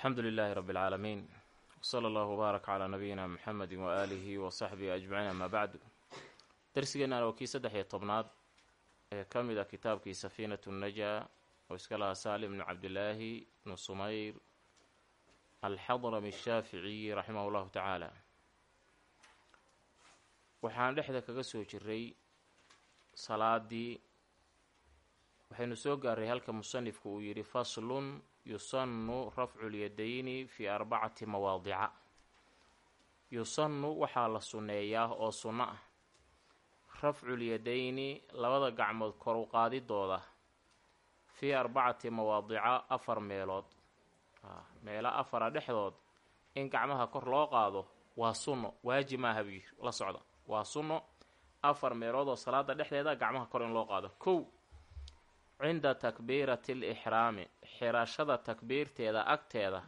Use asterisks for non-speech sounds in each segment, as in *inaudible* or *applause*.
alxamdu lilaahi rabbi اlcaalamiin wsala allahu wbaarak calaa nabiyina muxamedi waaalihi wa saxbihi ajmaciin amaa bacdu darsigeennan waa kii saddex iyo tobnaad ee ka mid a kitaabkii safiinatu najaa oo iska lahaa saalim bnu cabdilaahi bnu sumayr alxadrami ashaaficiyi raximah llahu tacaala waxaan dhexda kaga soo jiray salaadii waxaynu soo gaaray halka musanifku uu yidhi yusannu rafcu lyadayni fii arbacati mawaadica. Yusannu waxaa la sunneeyaa oo sunno ah. Rafculyadayni labada gacmood kor u qaadidooda fii arbacati mawaadica afar meelood. Meelo afara dhexdood in gacmaha kor loo qaado waa sunno waajib maaha buu yiri la socda. Waa sunno afar meelood oo salaada dhexdeeda gacmaha kor in loo qaado. Kow cinda takbiirati lixraami xirashada takbiirteeda agteeda.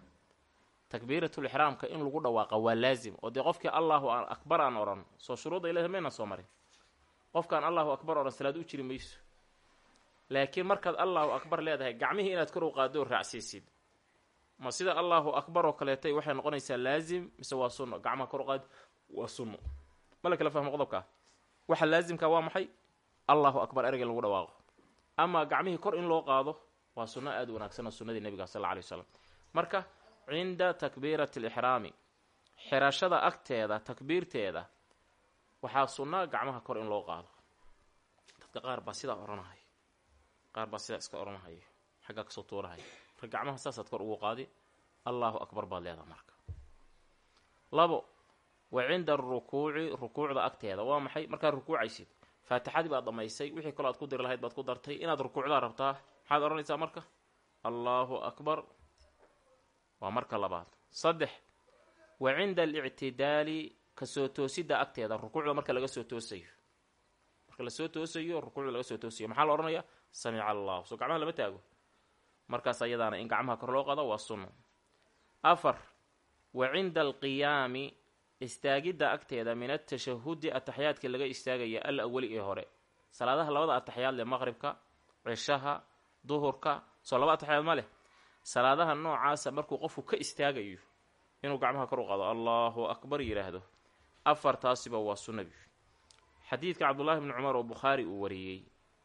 Takbiiratulixraamka in lagu dhawaaqa waa laazim oo dee qofkii allahu akbar aan odhan soo shuruudda ilahi mayna soo marin. Qofkaan allahu akbar odhan salaad u jiri mayso. Laakiin markaad allahu akbar leedahay gacmihii inaad kor u qaadoo raacsiisid. Ma sida allahu akbar oo kaleetay waxay noqonaysaa laazim mise waa sunno? Gacmaha kor u qaadi waa sunno. Mala kala fahmo qodobkaa waxa laazimka waa maxay? Allahu akbar ereyga lagu dhawaaqo amaa gacmihii kor in loo qaado waa sunno aada u wanaagsan oo sunnadii nebiga sal alla alay waslam marka cinda takbiirati alixraami xirashada agteeda takbiirteeda waxaa sunnaa gacmaha kor in loo qaado. Dadka qaar baa sidaa odhanahaya qaar baa sidaa iska odhanahaya xaggaa ka soo tuurahaya marka gacmaha saasaad kor ugu qaadi allahu akbar baad leedaha marka. Labo wa cinda arukuuci rukuucda agteeda. Waa maxay? Markaad rukuucaysid faatixadii baad dhammaysay wixii kaloo aad ku diri lahayd baad ku dartay inaad rukuucdaa rabtaa. Maxaad odhanaysaa marka? Allaahu akbar. Waa marka labaad. Saddex wa cinda alictidaali ka soo toosidda agteeda rukuucda marka laga soo toosayo. Marka la soo toosayo rukuucda laga soo toosayo maxaa la odhanayaa samica allahu. Soo gacmaha lama taago. Markaas ayadaana in gacmaha kor loo qado waa sunno afar wa cinda alqiyaami istaagidda agteeda min atashahudi ataxyaadka laga istaagaya al awali ee hore. Salaadaha labada ataxyaad leh maqribka cishaha duhurka soo laba ataxyaad ma leh. Salaadaha noocaasa markuu qofku ka istaagayo inuu gacmaha kor u qado allahu akbar yidhaahdo afartaasiba waa sunnabi xadiidka cabdullaahi bni cumar oo bukhaari uu wariyey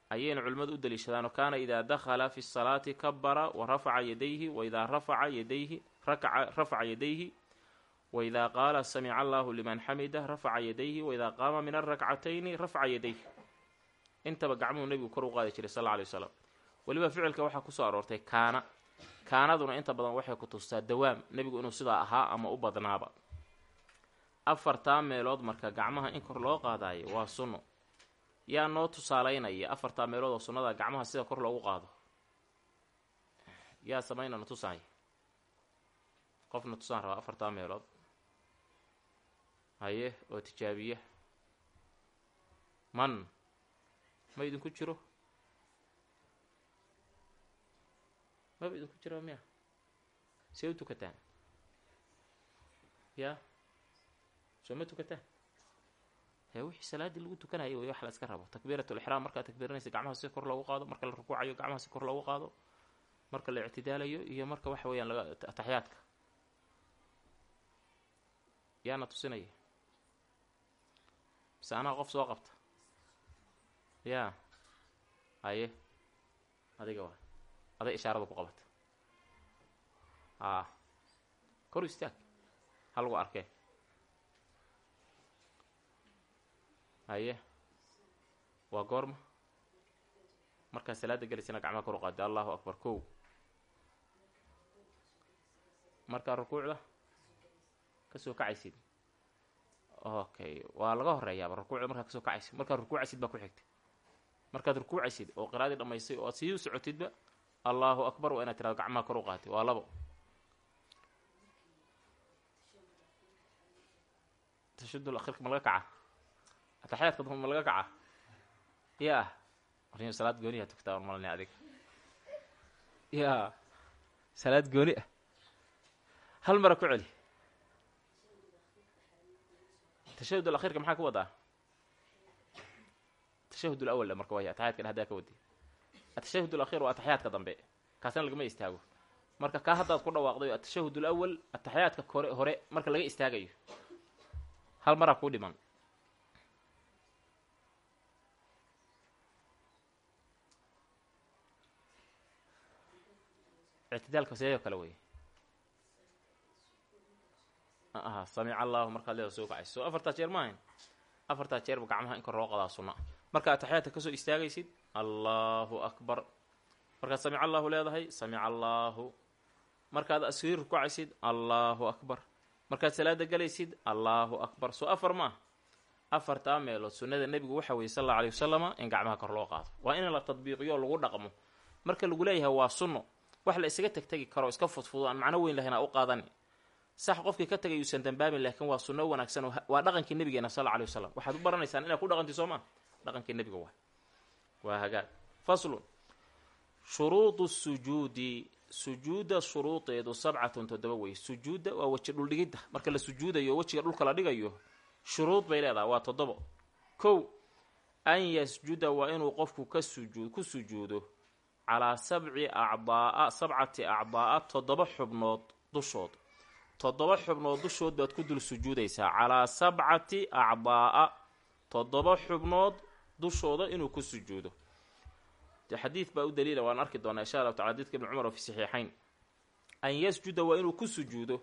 ayayna culimmadu u daliishadaano kaana idaa dakhala fi salaati kabara wa rafaca yadayhi wa idaa rafaca yadayhi rafaca yadayhi waidaa qaala samica allahu liman xamidah rafaca yadayhi waidaa qaama min alrakcatayni rafaca yadayhi. Intaba gacmuhu nebigu kor u qaadi jiray sal alay waslam weliba ficilka waxaa ku soo aroortay kaana. Kaanaduna inta badan waxay ku tustaa dawaam. Nebigu inuu sidaa ahaa ama u badnaaba. Afartaa meelood marka gacmaha in kor loo qaadayo waa sunno. Yaa noo tusaaleynaya afartaa meelood oo sunnada gacmaha sida kor loogu qaado? Yaa samaynana tusaaya qofna tusaan rabaa afartaa meelood haye oo tijaabiya man ma idinku jiro? Maba idinku jiro miya? See u tukataan. Yaa soo ma tukataan? Hee wixii salaaddii lagu tukanayo way wax la iska rabo. Takbiirat lixraam markaad takbiiranaysa gacmaha si kor loogu qaado marka la rukuucayo gacmaha si kor loogu qaado marka la ictidaalayo iyo marka waxa weeyaan laga ataxyaadka yaana tusinaya mise anaa qof soo qabta yaa haye adiga waa aday ishaarada ku qabata aa kor istaag ha lagu arkee haye waa goorma markaa salaada gelaysana gacmaha kor u qaada allahu akbar kow markaa rukuucda ka soo kacaysid okay waa laga horeeyaaba rukuucda markaa ka soo kacaysid. Markaad rukuucaysid baa ku xigtay. Markaad rukuucaysid oo qiraadii dhammaystay oo aad sii u socotidba allahu akbar waa inaad tirado gacmaha kor u qaatay. Waa labo. Tashadul akhirka ma laga kaca ataxyaadka damba ma laga kaca yaa. Warni salaad gooni ah tugtaa malina adiga. Yaa. Salaad gooni ah. Hal mara ku celi tashahud alakhirka maxaa ka wadaa? Tashahud alawal marka waaya ataxyaadkan haddaa ka wadi. Atashahud alakhir waa ataxyaadka dambe. Kaasna lagama istaago. Marka kaa haddaad ku dhawaaqday atashahud alawal ataxiyaadka kore hore marka laga istaagayo. Hal maraa kuu dhiman. Ictidaalka kale wey aha samica allahu markaad leeda soo kacaysa soo afartaa jeer maahayn afartaa jeerba gacmaha in kor loo qadaa sunna marka ataxiyaadka ka soo istaagaysid allahu akbar. Markaad samica allahu leedahay samica allaahu markaad asii rukacaysid allaahu akbar. Markaad salaada galaysid allaahu akbar. Soo afar maa afartaa meelood sunnada nebigu waxa weeye sal alla alay wasalama in gacmaha kor loo qaado. Waa in la tadbiiqiyo lagu dhaqmo. Marka lagu leeyahay waa sunno. Wax la isaga tegtegi karo iska fudfudo aan macno weyn lahayn aa u qaadani sax qofkii ka tagay uusan dambaabin laakiin waa sunno wanaagsan waa dhaqankii nabigeena sal alay wasalam waxaad u baranaysaan inaad ku dhaqanti soo maa dhaqankii nebiga waa. Waa hagaag. Faslun. Shuruudu sujuudi sujuudda shuruudeedu sabcatun toddoba wey. Sujuudda waa weji dhuldhigidda. Marka la sujuudayo wejiga dhulka la dhigayo shuruud bay leedahay waa toddobo. Kow an yasjuda waa inuu qofku ka sujuud ku sujuudo calaa sabci acdaaa sabcati acdaa'a toddoba xubnood dushood toddoba xubnood dushood baad ku dul sujuudaysaa. Calaa sabcati acdaa'a toddoba xubnood dushooda inuu ku sujuudo. Xadiid baa u daliila waan arki doonaa insha allahu tacala xadidka ibni cumar oo fi saxiixayn. An yasjuda waa inuu ku sujuudo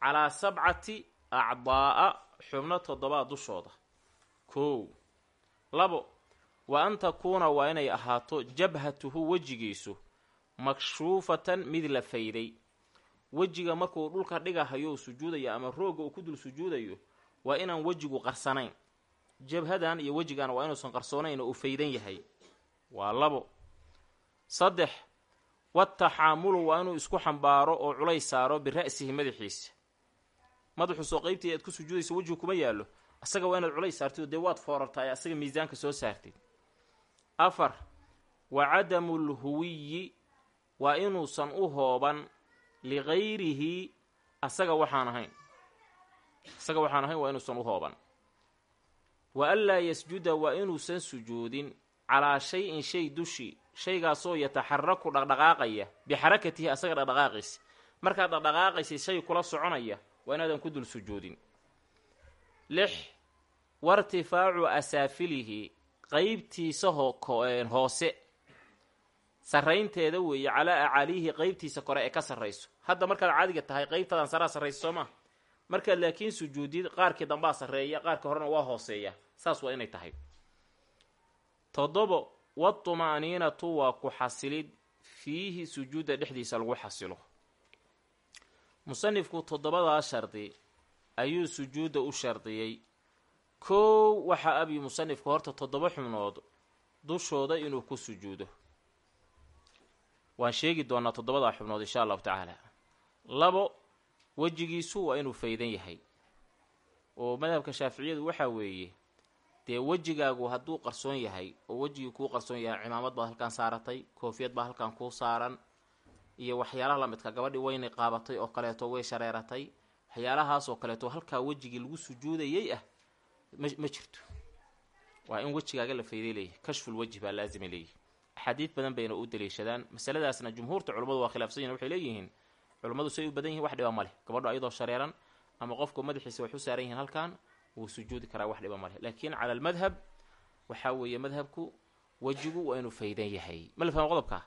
calaa sabcati acdaa'a xubno toddobaa dushooda. Kow. Labo wa an takuuna waa inay ahaato jabhatuhu wejigiisu makshuufatan mid la fayday wejiga markuu dhulka dhigahayo sujuudayo ama roogga uu ku dul sujuudayo waa inaan wejigu qarsanayn. Jabhadan iyo wejigan waa inuusan qarsoonayn oo uu faydan yahay. Waa labo. Saddex wataxaamulu waa inuu isku xambaaro oo culays saaro bira'sihi madaxiisa. Madaxu soo qeybtii aad ku sujuudayso wejigu kuma yaallo. Asaga waa inaad culays saartid oo dee waad foorartaay asaga miisaanka soo saartid. Afar wa cadamu lhuwiyi waa inuusan u hooban ligayrihi asaga waxaan ahayn asaga waxaan ahayn waa inuusan u hooban wa anlaa yasjuda waa inuusan sujuudin calaa shay-in shay dushi shaygaasoo yataxaraku dhaqdhaqaaqaya bixarakatihi asaga dhaqdhaqaaqiisa markaad dhaqdhaqaaqaysa shay kula soconaya waa inaadan ku dul sujuudin lix wartifaacu asaafilihi qeybtiisa hoose sarraynteeda weeye calaa acaaliihi qeybtiisa kore ee ka sarrayso. Hadda markaad caadiga tahay qeybtadan saraa sarrayso soo maa markaad laakiin sujuudid qaarkii dambaa sarreeya qaarkii horena waa hooseeya. Saas waa inay tahay. Toddobo watuma'niinatu waa ku xasilid fiihi sujuudda dhexdiisa lagu xasilo. Musanifku toddobadaa shardi ayuu sujuudda u shardiyey. Kow waxaa abi musanifku horta toddoba xubnood dushooda inuu ku sujuudo waan sheegi doonaa toddobadaa xubnood insha allahu tacaala labo wejigiisu waa inuu faydan yahay. Oo madhabka shaaficiyadu waxaa weeye dee wejigaagu hadduu qarsoon yahay oo wejigii kuu qarsoon yahay cimaamad baad halkan saaratay koofiyad baa halkan kuu saaran iyo waxyaalaha lamidka gabadhii weynay qaabatay oo kaleeto way shareeratay waxyaalahaas oo kaleeto halkaa wejigii lagu sujuudayay ah ma jirto. Waa in wejigaaga la fayday leeyahy kashful wejhi baa laazima leeyahy axaadiid badan bayna u daliishadaan. Masaladaasna jumhuurta culummadu waa khilaafsan yihiin waxay leeyihiin culummadu say u badan yihiin wax dhiba ma leh. Gabadho ayadoo shareeran ama qofku madaxiisa wax u saaran yihiin halkan wuu sujuudi karaa wax dhiba ma leh. Laakiin cala almadhab waxaa weeye madhabku wejigu waa inuu faydan yahay. Ma la fahmo qodobkaa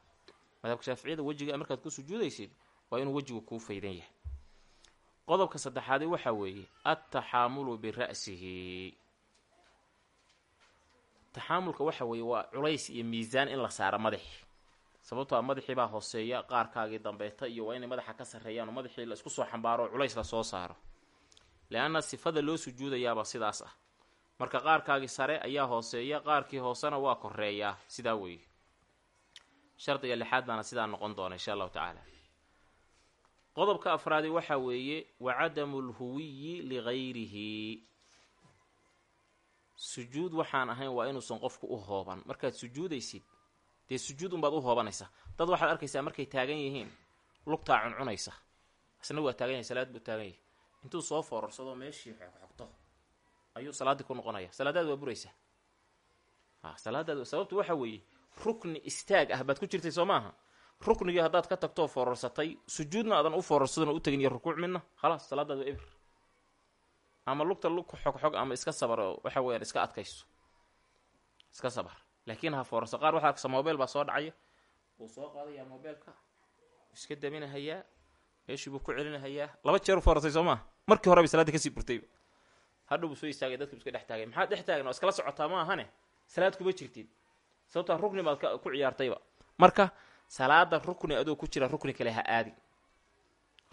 madhabka shaaficiyada wejiga markaad ku sujuudaysid waa inuu wejigu kuu faydan yahay. Qodobka saddexaadi waxaa weeye altaxaamulu bira'sihi taxaamulka waxa weeye waa culays iyo miisaan in la saaro madaxi sababtoo a madaxii baa hooseeya qaarkaagii dambeeta iyo waa inay madaxa ka sarreeyaan oo madaxii la isku soo xambaaro oo culays la soo saaro. Le-anna sifada loo sujuudayaaba sidaas ah. Marka qaarkaagii sare ayaa hooseeya qaarkii hoosena waa koreeyaa sidaa weeye. Shardiga lixaad baana sidaa noqon doona insha allahu tacaala. Qodobka afraadi waxaa weeye wa cadamu lhuwiyi ligayrihi sujuud waxaan ahayn waa inuusan qofku u hooban. Markaad sujuudaysid dee sujuud unbaad u hoobanaysa. Dad waxaad arkaysaa markay taagan yihiin lugtaa cuncunaysa. Isna waa taagan yahay salaad buu taagan yahay. Intuu soo foorarsadoo meeshii xogto ayuu salaaddii ku noqonaya. Salaadaad waa buraysaa a salaadaad sababtu waxa weeye rukni istaag ah baad ku jirtay soo maaha. Ruknigii haddaad ka tagtoo foorarsatay sujuudna aadan u foorarsadona u tegin iyo rukuuc midna khalaas salaadaad waa ebr ama lugta lug xog xog ama iska sabar waxa weyaan iska adkayso iska sabar. Laakiin ha foorarsa qaar waxaa arkasa mobile baa soo dhacaya. Wuu soo qaadayaa mobeelka iska daminahayaa meeshii buu ku celinahayaa laba jeer u foorarsay soo maa markii hore bay salaadii ka sii burtayba hadhow buu soo istaagay dadka iska dhex taagay. Maxaad dhex taagan oo iskala socotaa ma ahane. Salaad kuma jirtid. Sababtaa rukni baad ku ciyaartayba. Marka salaada rukni adoo ku jira rukni kale ha aadi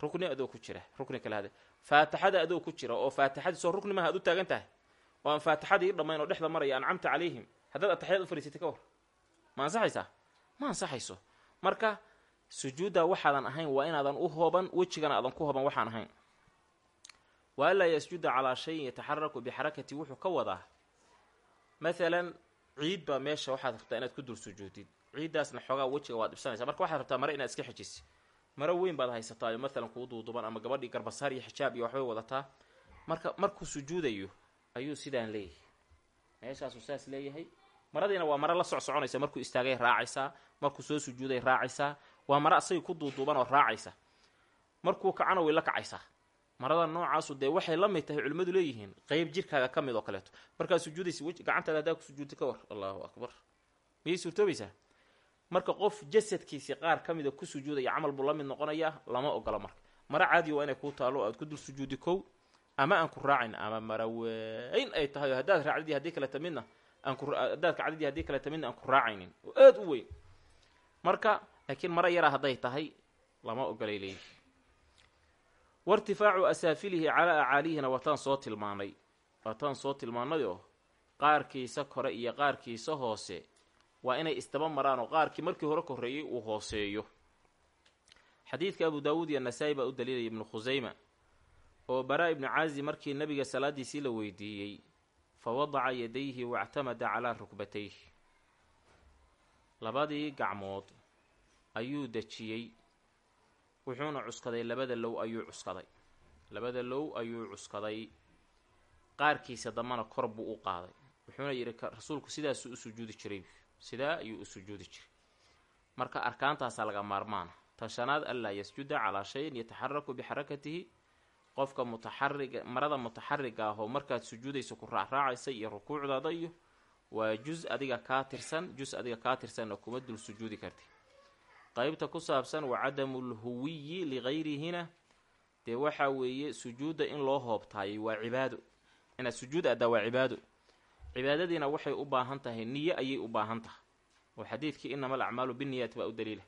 rukni adoo ku jira rukni kale haadi faatixada adoo ku jira oo faatixadii soo rukni maha ad u taagan tahay oo aan faatixadii dhammayn oo dhexda maraya ancamta calayhim. Haddaad ataxyaad u fariisatay ka war ma ansaxaysaa? Ma ansaxayso. Marka sujuudda waxaadan ahayn waa inaadan u hooban wejigana aadan ku hooban waxaan ahayn. Wa anlaa yasjuda calaa shayin yataxaraku bixarakati wuxuu ka wadaa maalan ciid baa meesha waxaad rabtaa inaad ku dul sujuudid. Ciiddaasna xoogaa wejiga waad dhibsanaysaa. Marka waxaad rabtaa mare inaad iska xijisi maro weyn baad haysataayo maalan kuu duuduban ama gabadhii garbasaar iyo xijaab iyo waxbay wadataa. Marka markuu sujuudayo ayuu sidaan leeyahay. Meeshaasuu saas leeyahay. Maradiina waa maro la soc soconaysa markuu istaagay raacaysaa markuu soo sujuuday raacaysaa waa maro asagii ku duuduuban oo raacaysa. Markuu kacana way la kacaysaa marada noocaasu dee waxay la mid tahay culimmadu leeyihiin qeyb jirkaaga ka mid oo kaleeto. Markaad sujuudaysa gacantaada haddaa ku sujuudta ka war. Allahu akbar. Miyay suurtoobaysaa marka qof jasadkiisi qaar ka mida ku sujuudaya camal buu la mid noqonayaa lama ogolo marka. Maro caadiya waa inay kuu taalo aad ku dul sujuudi kow ama aan ku raacin ama mara weyn ay tahay oo haddaad raacdidii haddii kaleta midna aan ku haddaad kacdidii haddii kaleta midna aan ku raacaynin. Oo aada u weyn. Marka laakiin maro yaraa hadday tahay lama ogolay leeyihi wairtifaacu asaafilihi calaa acaalihina waataan soo tilmaanay. Waataan soo tilmaanay oo qaarkiisa kore iyo qaarkiisa hoose waa inay isdaba maraan oo qaarkii markii hore korreeyey uu hooseeyo. Xadiidka abu daawuud iyo nasaa-i baa u daliilaya ibnu khusayma oo baraa ibnu caazi markii nabiga salaadiisii la weydiiyey fa wadaca yadayhi wactamada calaa rukbatayhi. Labadii gacmood ayuu dejiyey wuxuuna cuskaday labada low ayuu cuskaday. Labada low ayuu cuskaday. Qaarkiisa dambana kor buu u qaaday. Wuxuuna yidhi rasuulku sidaasuu u sujuudi jiray sidaa ayuu u sujuudi jiray. Marka arkaantaasaa laga maarmaana tan shanaad anlaa yasjuda calaa shayin yataxaraku bixarakatihi qofka mutaxariga marada mutaxariga ah oo markaad sujuudaysa ku raacraacaysa iyo rukuucdaada iyo waa jus adiga kaa tirsan jus adiga kaa tirsanna kuma dul sujuudi karti. Qeybta ku saabsan wa cadamu lhuwiyi ligayrihina dee waxaa weeye sujuudda in loo hoobtaayay waa cibaado. Inaad sujuud addaa waa cibaado cibaadadiina waxay u baahan tahay niyo ayay u baahan tahay. Oo xadiidkii inama alacmaalu biniyaati baa u daliila.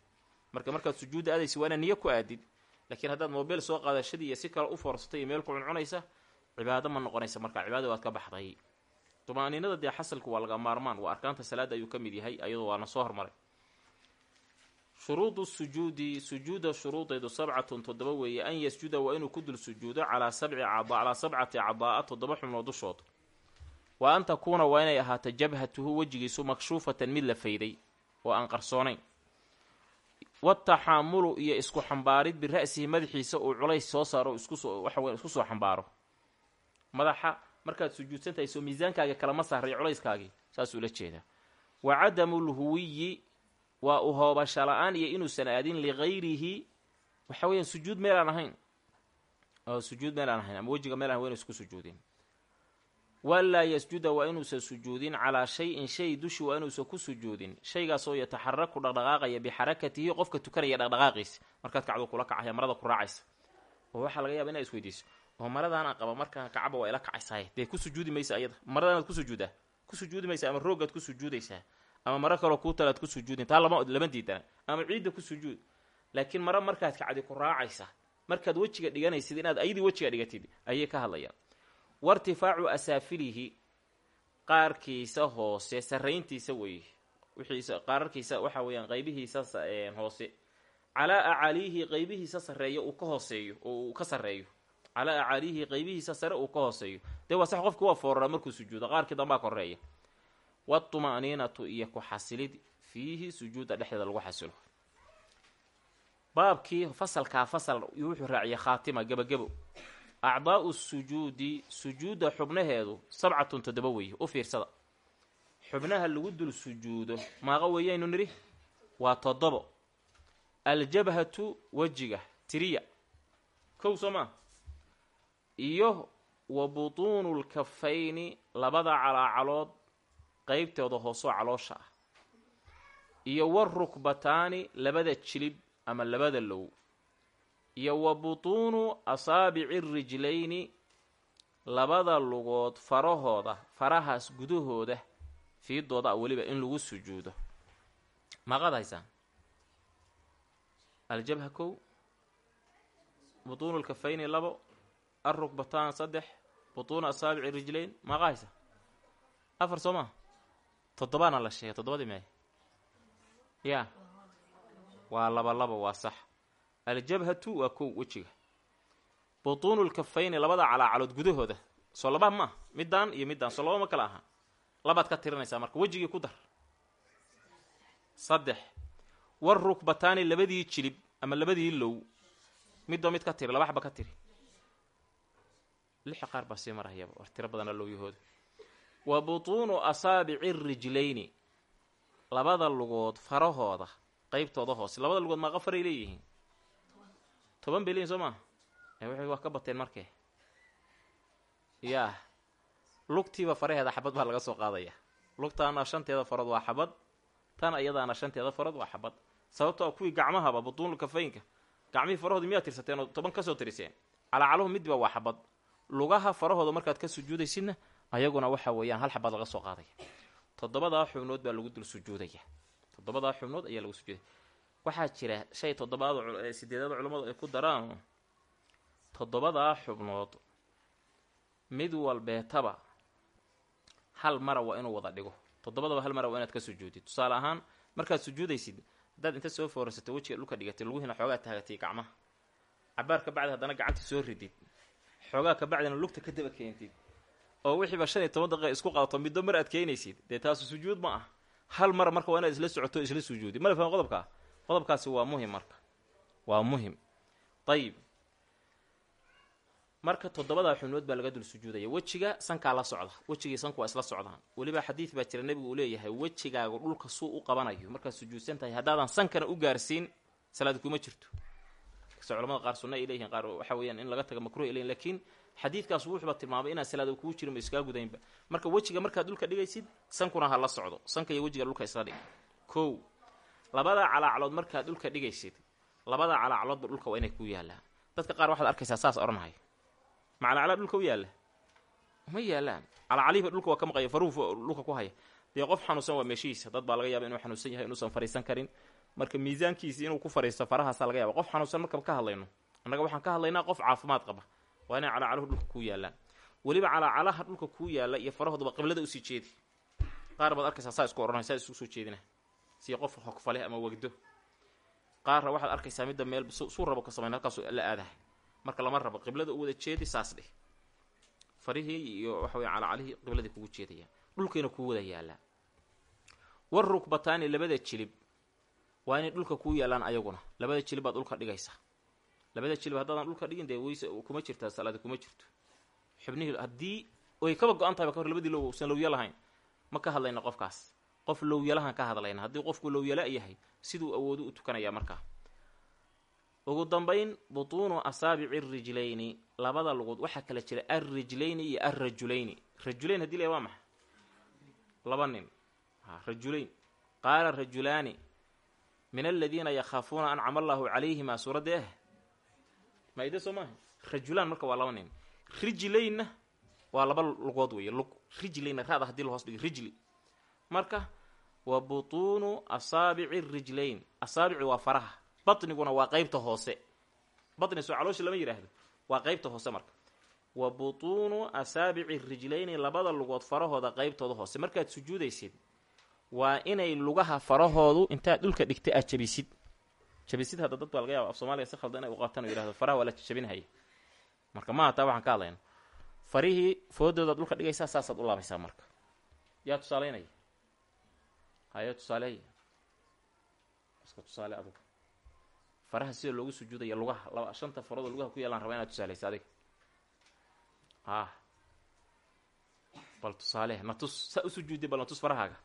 Marka markaad sujuudda aadaysa waa niyo ku aadid. Laakiin haddaad mobile soo qaadashadii iyo si kale u foorsatay iyo meel ku cuncunaysa cibaado ma noqonaysa. Marka cibaada waad ka baxday. Dumaaniinada dee xasalku waa laga maarmaan. Waa arkaanta salaada ayuu ka mid yahay ayadoo waana soo hormaray. Shuruudu sujuudi sujuuda shuruudeedu sabcatun toddoba weeye. An yasjuda waa inuu ku dul sujuudo calaa sabci calaa sabcati cadaa'a toddoba xubnood dushood wa an takuuna waa inay ahaato jabhatuhu wejigiisu makshuufatan mid la fayday oo aan qarsoonayn. Wataxaamulu iyo isku xambaarid bira'sihi madaxiisa uu culays soo saaro iskusoo waxa weya isku soo xambaaro. Madaxa markaad sujuudsan tahay soo miisaankaaga kalama saaray culayskaagii saasuu ula jeedaa. Wa cadamu lhuwiyi waa u hoobasha la'aan iyo inuusan aadin ligayrihi waxa weeyaan sujuud meel aan ahayn. Sujuud meel aan ahayn ama wejiga meel aan wa inuusan ku sujuudin walaa yasjuda waa inuusan sujuudin calaa shay-in shay dushi waa inuusan ku sujuudin. Shaygaasoo yataxaraku dhaqdhaqaaqaya bixarakatihi qofka tukanaya dhaqdhaqaaqiisa markaad kacdo kula kacaya marada ku raacaysa oo waxaa laga yaaba inaa isweydiiso. Oo maradaana qaba markaa kacaba waa ila kacaysaay. Dee ku sujuudi maysa ayada. Maradaanaad ku sujuudaa ku sujuudi maysa ama rooggaad ku sujuudaysaa ama maro kaloo kuu talaad ku sujuudin. Taa lama lama diidana. Ama ciidda ku sujuud. Laakiin maro markaad kacdi ku raacaysa markaad wejiga dhiganaysid inaad ayadii wejiga dhigatid ayay ka hadlayaan wairtifaacu asaafilihi qaarkiisa hoose sarrayntiisa weeye wixiisa qaararkiisa waxa weeyaan qaybihiisa hoose. Calaa acaaliihi qaybihiisa sarreeyo uu ka hooseeyo oo uu ka sarreeyo. Calaa acaaliihi qaybihiisa sare uu ka hooseeyo. Dee waa sax qofki waa foorara markuu sujuudo qaarkii dambaa koreeya watuma'niinatu iyo ku xasilid fiihi sujuudda dhexdeeda lagu xasilo. Baabkii fasalkaa fasal wuxuu raaciyay khaatima gebagebo acdaa'u sujuudi sujuudda xubnaheedu sabcatun toddoba weeye u fiirsada. Xubnaha lagu dul sujuudo maaqa weeyaynu nidhi? Waa toddobo. Aljabhatu wejiga tiriya. Kow soo maa iyo wa butuunu lkafayni labada calaacalood qeybtooda hoosoo caloosha ah. Iyo warukbataani labada jilib ama labada low iyo wa butuunu asaabici rijlayni labada lugood farahooda farahaas gudahooda fiidooda weliba in lagu sujuudo. Maaqaad haysaan aljabha kow butuunu lkafayni labo arukbataan saddex butuunu asaabici rijlayn maaqa haysa afar soo maa toddobaana la sheegay toddobadii meey yaa waa laba laba waa sax aljabhatu waa kow wejiga. Butuunu lkafayni labada calaacalood gudahooda. Soo laba ma middaan iyo middaan. Soo laba ma kala aha. Labaad ka tirinaysaa marka. Wejigii ku dar. Saddex. War rukbataani labadii jilib ama labadii low. Midoo mid ka tiri laba xaba ka tiri. Lixa qaar baa sii marayaba war tiro badana lowyahooda wa butuunu asaabici rijlayni. Labada lugood farahooda qeybtooda hoose labada lugood maaqa faray leeyihiin toban bay soo maa waxay waa ka bateen markee yaa. Lugtiiba faraheeda xabad baa laga soo qaadaya. Lugtaana shanteeda farood waa xabad. Tan iyadaana shanteeda farood waa xabad. Sababtoo kuwii gacmahaba butuunul kafaynka gacmihii farahooda miyaad tirsateen oo toban ka soo tiriseen? Calaacaluhu midba waa xabad. Lugaha farahooda markaad ka sujuudaysidna ayaguna waxa weeyaan hal xabad laga soo qaadaya. Toddobadaa xubnood baa lagu dul sujuudaya. Toddobadaa xubnood ayaa lagu sujuudaya waxaa jira shay toddobaad sideedaad culammadu ay ku daraan toddobadaa xubnood. Mid walbeetaba hal mara waa inuu wada dhigo. Toddobadaba hal mara waa inaad ka sujuudid. Tusaale ahaan markaad sujuudaysid haddaad inta soo foorsato wejiga dhulka dhigatay luguhiina xoogaa taagatay gacmaha. Cabaar ka bacdi haddana gacanta soo ridid. Xoogaa ka bacdina lugta ka daba keentid. Oo wixiiba shan iyo toban daqiiqa isku qaadato middo mar aad keenaysid. Dee taasu sujuud ma ah. Hal mar marka waa inaad isla socoto isla sujuudi. Mala faham qodobkaa qodobkaasi waa muhiim marka. Waa muhiim. Ayib marka toddobadaa xubnood baa laga dul sujuudaya. Wejiga sankaa la socda. Wejigii sanku waa isla socdaan. Weliba xadiid baa jira nebigu uu leeyahay wejigaagu dhulka suu u qabanayo. Markaad sujuudsan tahay haddaadan sankana u gaarsiin salaad kuma jirto. Kastoo culamada qaar sunna ay leeyihiin qaar waxa weeyaan in laga taga makruh ay leyihin lakiin xadiidkaas wuxuuba tilmaamay inaan salaada kugu jirin iskaa gudaynba marka wejiga markaad dhulka dhigaysid sankuna ha la socdo. Sanka iyo wejiga dhulka isla dhig kow labada calaacalood markaad dhulka dhigaysid labada calaacaloodba dhulka waa inay ku yaallaan dadka qaar waxaad arkaysaa saas odhanahaya ma calacalaa dhulka u yaalla? Ma yaallaan calacalihiba dhulka waa ka maqaya faruhu dhulka ku haya. Dee qof xanuunsan waa meeshihiisa. Dad baa laga yaaba inuu xanuunsan yahay inuusan fariisan karin. Marka miisaankiisi inuu ku fariisto farahaasaa laga yaaba qof xanuunsan markaba ka hadlayno. Annaga waxaan ka hadlaynaa qof caafimaad qaba. Waa inay calaacaluhu dhulka kuu yaallaan. Weliba calaacalaha dhulka kuu yaalla iyo farahooduba qiblada u sii jeedi. Qaar baad arkaysaa saa isku odhanay saa isu soo jeedina sii qof hogfaleh ama wegdo qaarna waxaad arkaysaa midda meel suu rabo ka samayn halkaasu la aadahay. Marka lama rabo qiblada u wada jeedi saas dheh. Farihii iyo waxa wey calacalihii qibladii kugu jeedaya. Dhulkayna kuu wada yaallaa. War rukbataani labada jilib waa inay dhulka kuu yaallaan ayaguna. Labada jilib baad dhulka dhigaysaa. Labada jilib haddaadan dhulka dhigin dee weyse kuma jirtaa salaada kuma jirto. Xubnihii haddii way kaba go-an tahay ba ka hor labadii low usan lowya lahayn ma ka hadlayna qofkaas qof lowyalahan ka hadlayna haddii qofku lowyala yahay siduu awoodu u tukanayaa markaa ugu dambayn butuunu asaabici rijlayni labada lugood waxaa kala jira alrijlayni iyo alrajulayni rajulayn haddii la waa maxa laba nin. Rajulayn. Qaala rajulaani min aladiina yakhaafuuna ancama allaahu calayhima suuradda eh? Maa-ide soo maaha? Rajulaan marka waa laba nin. Rijlaynna waa laba lugood weeye lug. Rijlayna raada haddii la hoos dhigo rijli marka wa butuunu asaabici rijlayn asaabici waa faraha. Batniguna waa qeybta hoose. Batni soo lama yidhaahdo waa qeybta hoose marka. Wa butuunu asaabici rijlayni labada lugood farahooda qeybtooda hoose. Markaad sujuudaysid waa inay lugaha farahoodu intaad dhulka dhigta aad jabisid. Jabisid hadda dad baa laga af soomaaliga si khaldan inay u qaataan o yihahdo faraha waa la jabinhaya marka maaha taa waxaan ka hadlayna farihii foodoodaad dhulka dhigaysaa saasaad u laabaysaa marka. Yaa tusaaleynaya haya tusaaley iska tusaale adugu. Faraha sida loogu sujuudaya lugaha laba shanta farood lugaha ku yaalaan rabaa inaad tusaaleysa adiga ah. Bal tusaale na tus saa u sujuuday bal na tus farahaaga.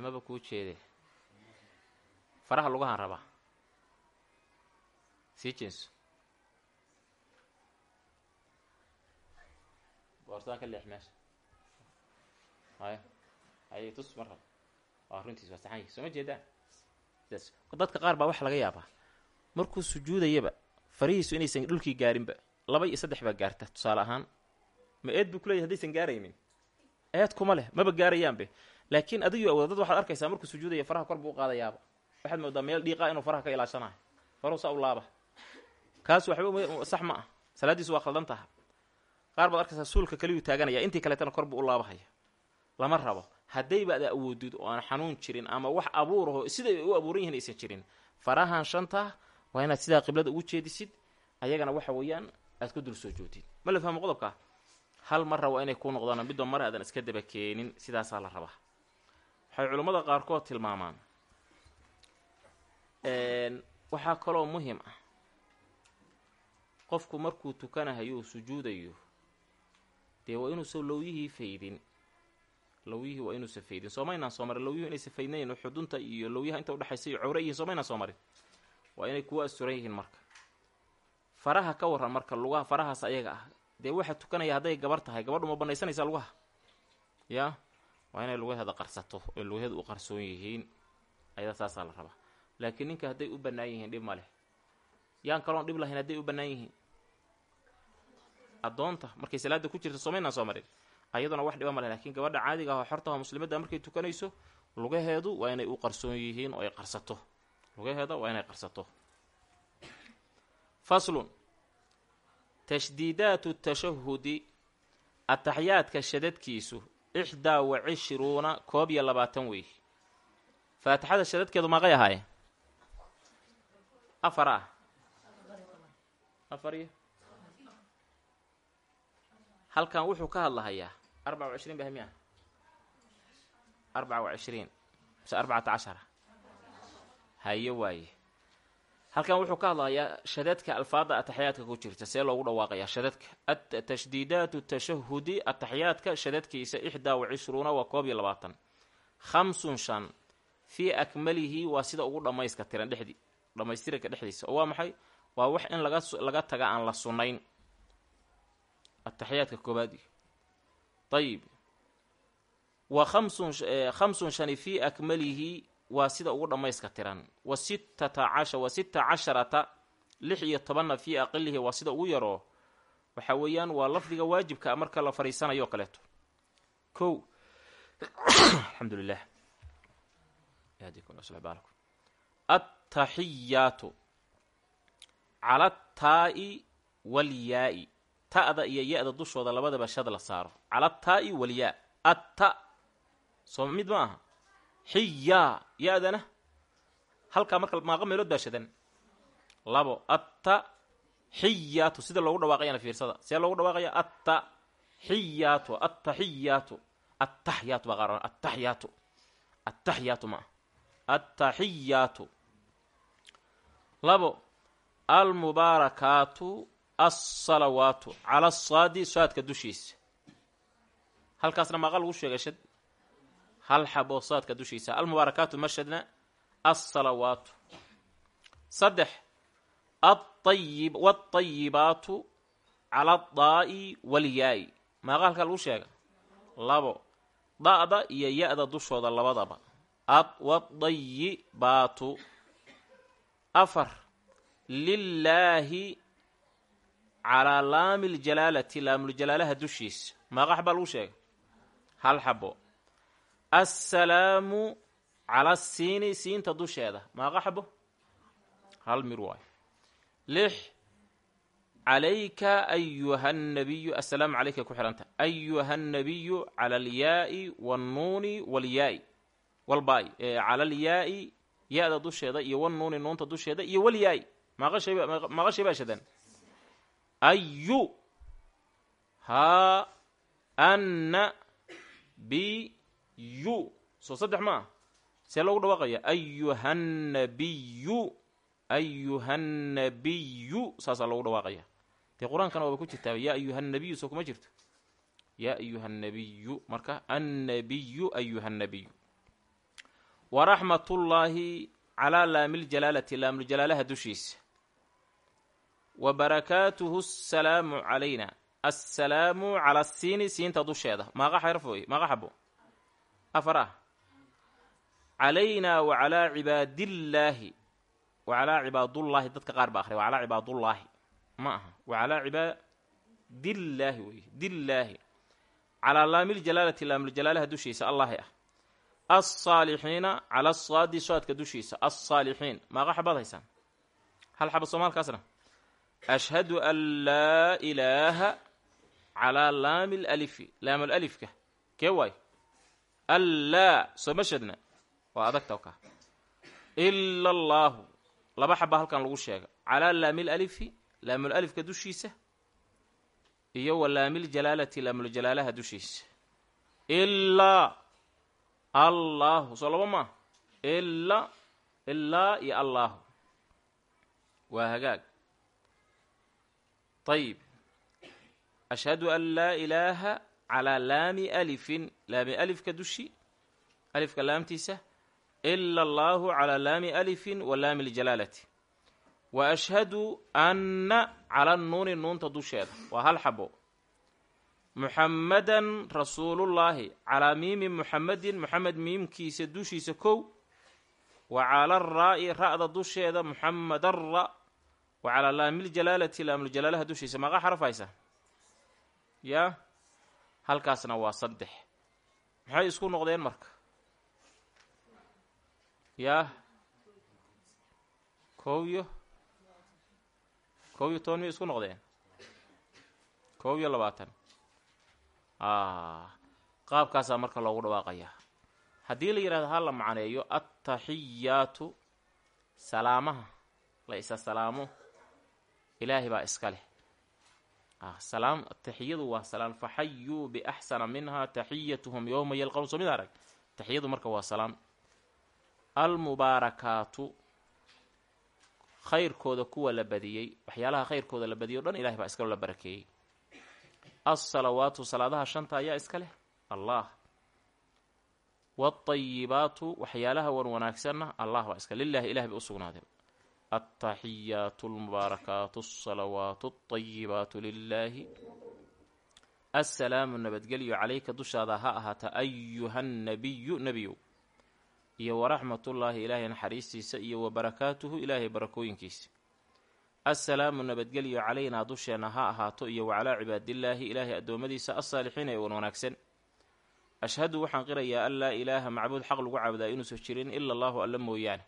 Maba kuu jeede faraha lugahaan rabaa sii jeenso boorsadaan ka leex haye tus mar raba waa runtiis soo ma jeedaan sidaas qaar baa waxa laga yaabaa markuu sujuudayaba farihiisu inaysan dhulkii gaarinba laba iyo saddex baa gaarta tusaale ahaan ma eed buu kuleeyahy hadaysan gaaraynin eed kuma leh maba gaarayaanbe laakiin adigu awooda dad waxaad arkaysaa markuu sujuudaya faraha kor buu qaadayaaba waxaad moodaa meel dhiiqaa inuu faraha ka ilaashanayo. Faruhu saa u laaba kaas waxba sax ma ah. Salaaddiisu waa khaldan taha. Qaar baad arkaysaa suulka kaliyuu taaganaya intii kaleetana kor buu u laabahaya. Lama rabo. Haddayba ada awoodid oo aan xanuun jirin ama wax abuuraho siday u abuuran yihiin aysan jirin farahan shanta waa inaad sidaa qiblada ugu jeedisid. Ayagana waxa weeyaan aad ku dul soo joogtid ma la fahmo qodobkaa hal marra waa inay kuu noqdaan midba mar aadan iska daba keenin. Sidaasaa la rabaa. Waxay culummada qaarkood tilmaamaan waxaa kaloo muhiim ah. Qofku markuu tukanahayo sujuudayo dee waa inuusan lowyihii faydin. Lowyihii waa inuusan faydin. Soomaynaan soo marin. Lowyuhu inaysan faydnayn xudunta iyo lowyaha inta udhexaysa iyo cawre yihiin soomaynaan soo marin. Waa inay kuwa asturan yihiin marka. Faraha ka warran marka lugaha farahaas ayaga ah. Dee waxa tukanaya hadday gabar tahay gabadhu ma banaysanaysaa lugaha. Yaa? Waa inay lugaheeda qarsato oy lugaheeda u qarsoon yihiin. Ayada saasaa la rabaa laakiin ninka hadday u bannaan yihiin dhib ma leh. Yaan kaloon dhib lahayn hadday u bannaan yihiin. Addoonta markay salaada ku jirto soomaynaan soo marin. Ayaduna wax dhiba ma leh lakiin gabadha caadiga ah oo xortaha muslimadda markay tukanayso lugaheedu waa inay u qarsoon yihiin oo ay qarsato. Lugaheeda waa inay qarsato. Faslun. Tashdiidaatu tashahudi ataxyaadka shadadkiisu ixdaa wa cishruuna koob iyo labaatan wey faatixada shadadkeedu maaqay ahaayeen afar ah. Afar iyo? Halkan wuxuu ka hadlahayaa. Arbaca cishriin bah miya. Arbaca wa cishriin mise arbacata cashara. Hayo waaye. Halkan wuxuu ka hadlayaa shadadka alfaada ataxyaadka ku jirta see loogu dhawaaqayaa shadadka tashdiidaatu tashahudi ataxyaadka shadadkiisa ixdaa wa cishruuna waa koob iyo labaatan. Khamsun shan. Fii akmalihi waa sida ugu dhammayska tiran dhexdii dhammaystiranka dhexdiisa. Oo waa maxay? Waa wax in laga laga taga aan la sunnayn ataxiyaadka koobaad ayib wa khamsun khamsun shani fii akmalihi waa sida ugu dhammayska tiran. Wa sittata casha wa sita casharata lix iyo tobanna fii aqalihi waa sida ugu yaroo. Waxa weeyaan waa lafdiga waajibka marka la fariisanayo kaleeto. Kow. *coughs* Alxamdu lilah attaxiyaatu cala ataa'i walyaa-i ta'da iyo ya-da dushooda labadaba shad la saaro. cala ataa'i walyaa atta soo mid ma aha. xiyaa ya-dana halkaa marka maaqa meelood baa shadan labo. atta xiyaatu sida loogu dhawaaqayana fiirsada. see loogu dhawaaqaya atta xiyaatu attaxiyaatu attaxyaatu baa qaar attaxyaatu attaxyaatu ma attaxiyaatu labo almubaarakaatu alsalawaatu cala asaadi saadka dushiisa. Halkaasna maaqa lagu sheegay hal xabo saadka dushiisa. Almubaarakaatu mashadna alsalawaatu saddex aayib waatayibaatu cala adaa'i walyaa-i. Maaqa halkaa lagu sheega? Labo da-da iyo ya-da dushooda labadaba. Wadayibaatu afar lilaahi calaa laami ljalaalati laamulجalaalaha dushiisa maaqa xabaa lagu sheega hal xabo. Assalaamu cala asiini siinta dusheeda. Maaqa xabo? Hal mir waayo lix calayka ayuha nabiyu assalaamu calayka ku xihanta ayuha nabiyu cala alyaai wannuuni walyaai walbaay cala alyaai ya-da dusheeda iyo wannuuni nuunta dusheeda iyo walyaai maaqa shay baa shadan ayu haa anna biyu. Soo saddex ma ah see loogu dhawaaqaya. Ayuhannabiyu ayuhannabiyu saasaa loogu dhawaaqaya. Dee qur'aankana waaba ku jirtaaba yaa ayuhannabiyu soo kuma jirto. Yaa ayuhannabiyu marka annabiyu ayuhannabiyu waraxmatullaahi calaa laamiljalaalati laamulجalaalaha dushiisa wa barakaatuhu asalaamu calayna assalaamu cala asiini siinta dusheeda maaqa xarf wey maaqa xabo afar ah calaynaa wa calaa cibaadillaahi wa calaa cibaadullaahi dadka qaar ba akhriya wa calaa cibaadullaahi ma aha wa calaa cibaadillaahi wey dillaahi calaa laamiljalaalati laamulجalaalaha dushiisa allahi ah alsaalixiina cala asaadi soadka dushiisa. Alsaalixiin maaqa xabaad haysaan hal xaba soomaalkaasna ashhadu an laa ilaaha calaa laami lalifi laamulalifka kee waayo allaa sooma shadna waa adagta ka ila allaahu laba xaba halkan lagu sheega. Calaa laamilalifi laamulalifka dushiisa iyo wa laamiljalaalati laamulجalaalaha dushiisa. Ilaa allaahu soo laba maa ila ilaa iyo allaahu waa hagaag ayib ashhadu an laa ilaaha calaa laami alifin. Laami alifka dushi alifka laamtiisa ila allaahu calaa laami alifin wa laami ljalaalati wa ashhadu anna cala nuuni nuunta dusheeda waa hal xabo muxammadan rasuulullaahi calaa miimi muxammadin muxamed miimkiisa dushiisa kow wa cala raa'i ra'da dusheeda muxamadan ra wa calaa laamiljalaalati laamulجalaalaha dushiisa. Maaqa xaraf haysa? Yaa halkaasna waa saddex. Maxay isku noqdeen marka? Yaa kow iyo kow iyo toban miyay isku noqdeen? Kow iyo labaatan qaabkaasaa marka loogu dhawaaqayaa haddii la yidhahdo ha la macneeyo attaxiyaatu salaamaha. La isa salaamo ilaahay baa iska leh. Salaam taxiyadu waa salaam. Faxayuu biaxsana minha taxiyatuhum yowma yalqown soo mid arag taxiyadu marka waa salaam. Almubaarakaatu khayrkooda kuwa la badiyey waxyaalaha khayrkooda la badiyay o dhan ilahay baa iskalo la barakeeyey alsalawaatu salaadaha shanta ayaa iska leh? Allah. Waatayibaatu waxyaalaha wan wanaagsanna allah baa iska lilahi ilahay bay u sugnaaday. Altaxiyaatu almubaarakaatu alsalawaatu alطayibaatu lilaahi assalaamu nabadgelyo calayka dushaada ha ahaata ayuha nabiyu nebiyow. Iyo waraxmatullaahi ilaahay naxariistiisa iyo wa barakaatuhu ilaahay barakooyinkiisa assalaamu nabadgelyo calaynaa dusheenna ha ahaato iyo wa calaa cibaadillaahi ilaahay addoommadiisa alsaalixiina ee wan wanaagsan. Ashhadu waxaan qirayaa an laa ilaaha macbuud xaq lagu caabudaa inuusan jirin ila allahu alla mooyaane.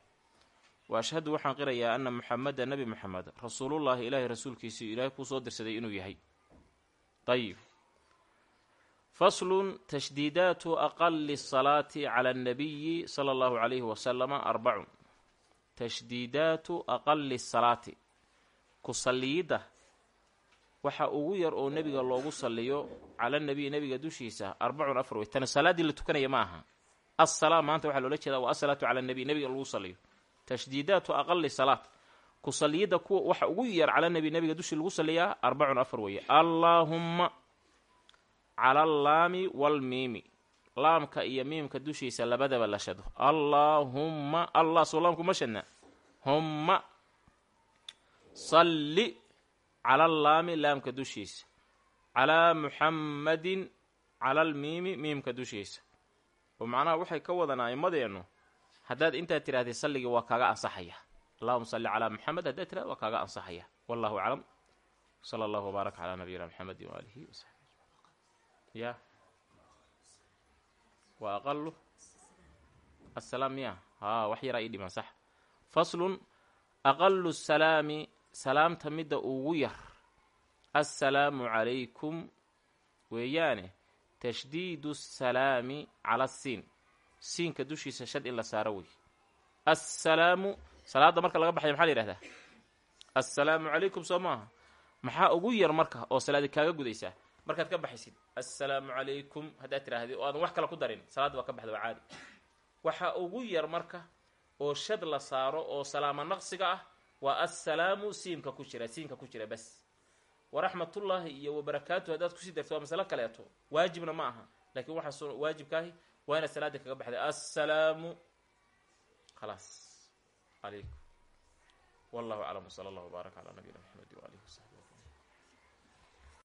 Wa ashhadu waxaan qirayaa anna muxameda nebi moxamed rasuulullaahi ilaahay rasuulkiisii ilaahay kuu soo dirsaday inuu yahay. Ayib faslun tashdiidaatu aqali salaati cala annabiyi sala allahu calayhi wasalama arbacun. Tashdiidaatu aqali salaati ku salliyidda waxa ugu yar oo nebiga loogu salliyo cala nabiy nebiga dushiisa arbacun afar wey tani salaaddii la tukanaya ma aha. Assalaa maanta waxaa loola jeedaa waa asalaatu cala nabiy nebiga lagu salliyo. Tashdiidaatu aqali salaat ku salliyidda kuwa waxa ugu yar cala nabi nebiga dushii lagu salliyaa arbacun afar weeye. Allaahumma cala allaami walmiimi laamka iyo miimka dushiisa labadaba la shado. Allaahumma allah soo laamku ma shadna. Humma salli cala allaami laamka dushiisa. Calaa muxammadin cala almiimi miimka dushiisa. Oo macnaha waxay ka wadaan a'immadeennu haddaad intaad tidhahdee salligii waa kaaga ansaxaya. Allahuma salli calaa muxamed haddaad tirahda waa kaaga ansaxaya. Wallahu aclam. Sala allahu wbaarak calaa nabiyina muxamedi waaalihi wasaxbi ya. Wa aqalu assalaam miya. Haa wax yaraa ii dhiman sax. Faslun aqalu salaami salaamta midda ugu yar assalaamu calaykum weeyaane tashdiidu salaami cala siin. Siinka dushiisa shad in la saaro wey. Assalaamu salaadda marka laga baxaya maxaa la yihahdaa assalaamu calaykum soo maaha. Maxaa ugu yar marka oo salaadi kaaga gudaysaa markaad ka baxaysid assalaamu calaykum haddaad tidhaahdid oo aadan wax kale ku darin salaadda waa ka baxda waa caadi. Waxaa ugu yar marka oo shad la saaro oo salaamo naqsiga ah waa assalaamu siimka ku jira siinka ku jira bas. Waraxmatullaahi iyo wabarakaatu haddaad ku sii darto waa masalo kaleeto waajibna ma aha laakiin waxaa waajibkaahi waa inaad salaadii kaga baxday. Assalaamu khalaas. Calaykum wallahu aclam wsala allah wbaarak calaa nabiyina maxamedi waalihi wasaxbi